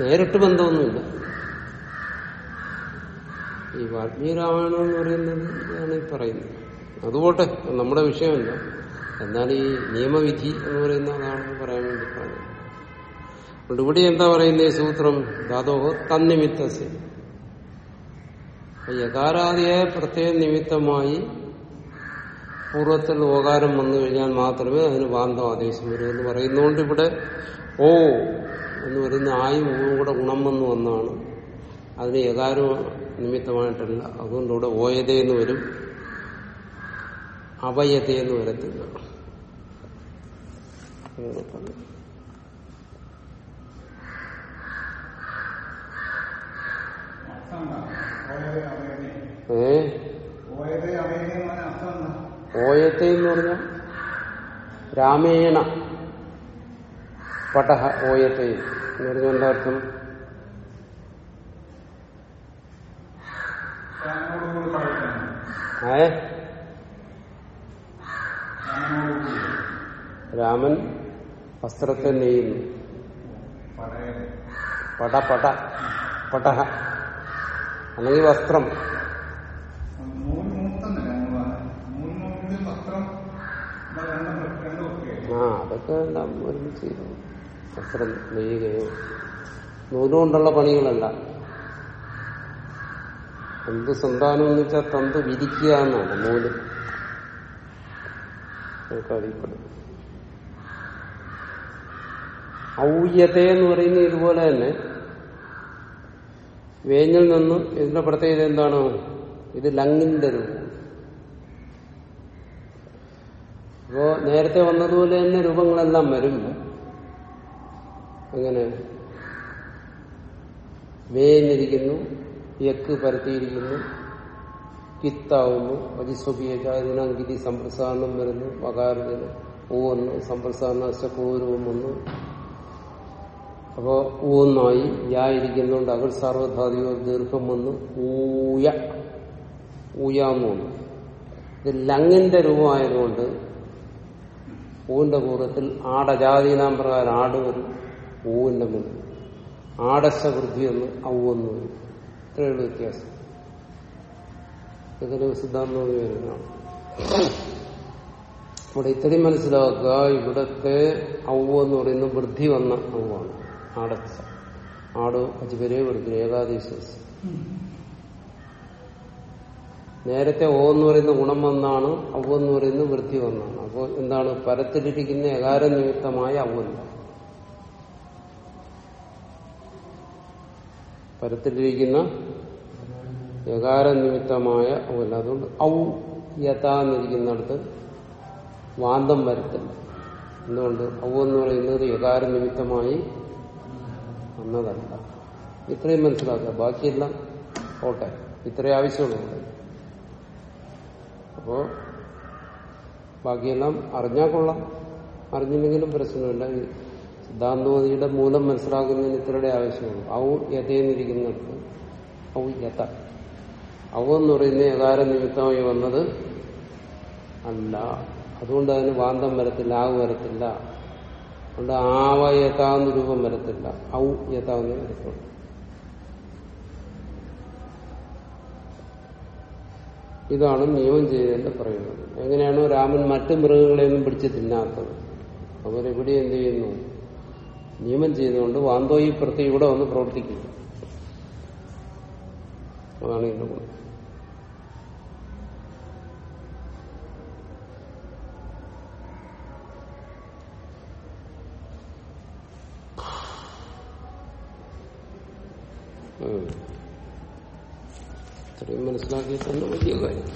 നേരിട്ട് ബന്ധമൊന്നുമില്ല. ഈ വാൽമീകി രാമായണം എന്ന് പറയുന്നത് ഞാൻ ഈ പറയുന്നത്. അതുപോട്ടെ നമ്മുടെ വിഷയമല്ല. എന്നാൽ ഈ നിയമവിധി എന്ന് പറയുന്ന അതാണെന്ന് പറയാൻ വേണ്ടി പറയുന്നത് അതുകൊണ്ട് ഇവിടെ എന്താ പറയുന്നത് ഈ സൂത്രം? ധാതോഹ തന്നിമിത്തസ്യ. യകാരാദിയായ പ്രത്യേക നിമിത്തമായി പൂർവത്തിൽ ഓകാരം വന്നു കഴിഞ്ഞാൽ മാത്രമേ അതിന് വാന്തം ആദേശം വരൂ എന്ന് പറയുന്നതുകൊണ്ട് ഇവിടെ ഓ എന്ന് വരുന്ന ആയും ഊവും കൂടെ ഗുണം വന്നു വന്നാണ് അതിന് ഏകാരം നിമിത്തമായിട്ടല്ല. അതുകൊണ്ട് ഇവിടെ വരും. അവയതയെന്ന് വരത്തില്ല. ഓയതേ അവയതേ ഏ ഓയതേ അവയതേ എന്ന് അർത്ഥം എന്താ ഓയത്തെ എന്ന് പറഞ്ഞാൽ രാമേണ. പടഹ ഓയത്തെ. എന്ന് പറഞ്ഞാൽ എന്താ അർത്ഥം? രാമനോടുകൂടി പഠിക്കണം ഏ? രാമൻ വസ്ത്രത്തെ നെയ്യുന്നു. പട പട പടഹ. അല്ലെങ്കിൽ വസ്ത്രം നൂൽ മൂത്തുന്നില്ല നൂൽ നൂലിന്റെ വസ്ത്രം എന്താ രണ്ട് രണ്ട് വൃത്തിയായി ആ അതൊക്കെ എല്ലാം ഒരുമിച്ച് വസ്ത്രം നെയ്യുകയോ നൂലുകൊണ്ടുള്ള പണികളല്ല. തന്ത് സന്താനം എന്ന് വെച്ചാൽ തന്ത് വിരിക്കുക എന്നാണ് നൂൽ നമുക്ക് അറിയപ്പെടും. ഔയ്യത എന്ന് പറയുന്നത് ഇതുപോലെ തന്നെ വേഞ്ഞിൽ നിന്ന് ഇതിന്റെ പ്രത്യേകത എന്താണ്? ഇത് ലങ്ങിന്റെ രൂപം. അപ്പോ നേരത്തെ വന്നതുപോലെ തന്നെ രൂപങ്ങളെല്ലാം വരും. അങ്ങനെ വേഞ്ഞിരിക്കുന്നു യക്ക് പരത്തിയിരിക്കുന്നു കിത്താവുന്നു അതിസ്വപീയചാരിനാം ഗിരി സമ്പ്രസാരണം വരുന്നു വകാരത്തിന് ഊവന്നു സമ്പ്രസാരണ പൂരവും വന്നു. അപ്പോ ഊന്നായി യാ ഇരിക്കുന്നുണ്ട് അകൽ സാർവധാതിക ദീർഘം വന്നു ഊയ ഊയാന്ന് വന്നു ഇത് ലങ്ങിന്റെ രൂപമായതുകൊണ്ട് ഊവിന്റെ ആടജാതി നാം പ്രകാരം ആട് വരും പൂവിന്റെ മുൻ ആടശ വൃദ്ധി എന്ന് ഔവെന്ന് വരും. ഇത്രയുള്ള വ്യത്യാസം. ഇതൊരു സിദ്ധാന്തം വരുന്നതാണ് ഇവിടെ ഇത്രയും മനസ്സിലാക്കുക ഇവിടത്തെ ഔവ് എന്ന് പറയുന്നത് വൃദ്ധി വന്ന ഔവാണ് ആടച്ച ആട് അജിപരേ വൃദ്ധി ഏകാദേശ നേരത്തെ ഓ എന്ന് പറയുന്ന ഗുണം വന്നാണ് അവ എന്ന് പറയുന്നത് വൃത്തി വന്നാണ്. അപ്പോൾ എന്താണ്? പരത്തിലിരിക്കുന്ന ഏകാര നിമിത്തമായ ഔവല്ല പരത്തിലിരിക്കുന്ന ഏകാര നിമിത്തമായ ഔവല്ല അതുകൊണ്ട് ഔ യഥ എന്നിരിക്കുന്നിടത്ത് വാന്തം വരത്തില്ല. എന്തുകൊണ്ട്? ഔ എന്ന് പറയുന്നത് യകാര നിമിത്തമായി വന്നതല്ല. ഇത്രയും മനസ്സിലാക്കുക. ബാക്കിയെല്ലാം ഓട്ടെ ഇത്രയും ആവശ്യമുള്ളൂ. അപ്പോ ബാക്കിയെല്ലാം അറിഞ്ഞാൽ കൊള്ളാം. അറിഞ്ഞില്ലെങ്കിലും പ്രശ്നമില്ല. ഈ സിദ്ധാന്തോതിയുടെ മൂലം മനസ്സിലാക്കുന്നതിന് ഇത്രയുടെ ആവശ്യമുള്ളൂ. ഔ യഥയെന്നിരിക്കുന്നിടത്ത് ഔ യഥ. ഔ എന്ന് പറയുന്ന യഥാര നിമിത്തമായി വന്നത് അല്ല. അതുകൊണ്ട് അതിന് വാന്തം വരത്തില്ല ആവ് വരത്തില്ല. അതുകൊണ്ട് ആവ യഥാന്ന് രൂപം വരത്തില്ല. ഔ യഥാന്ന് വരത്തുള്ളൂ ഇതാണ് നിയമം ചെയ്തതിന്റെ പറയുന്നത്. എങ്ങനെയാണോ രാമൻ മറ്റു മൃഗങ്ങളെയൊന്നും പിടിച്ച് തിന്നാത്തത്. അവരെവിടെ എന്ത് ചെയ്യുന്നു? നിയമം ചെയ്തുകൊണ്ട് വാന്തോയി പ്രത്യേകം ഇവിടെ വന്ന് പ്രവർത്തിക്കുന്നു. അതാണ് ഇതിന്റെ ഗുണം. ഇത്രയും മനസ്സിലാക്കി തന്നെ വലിയ കാര്യം.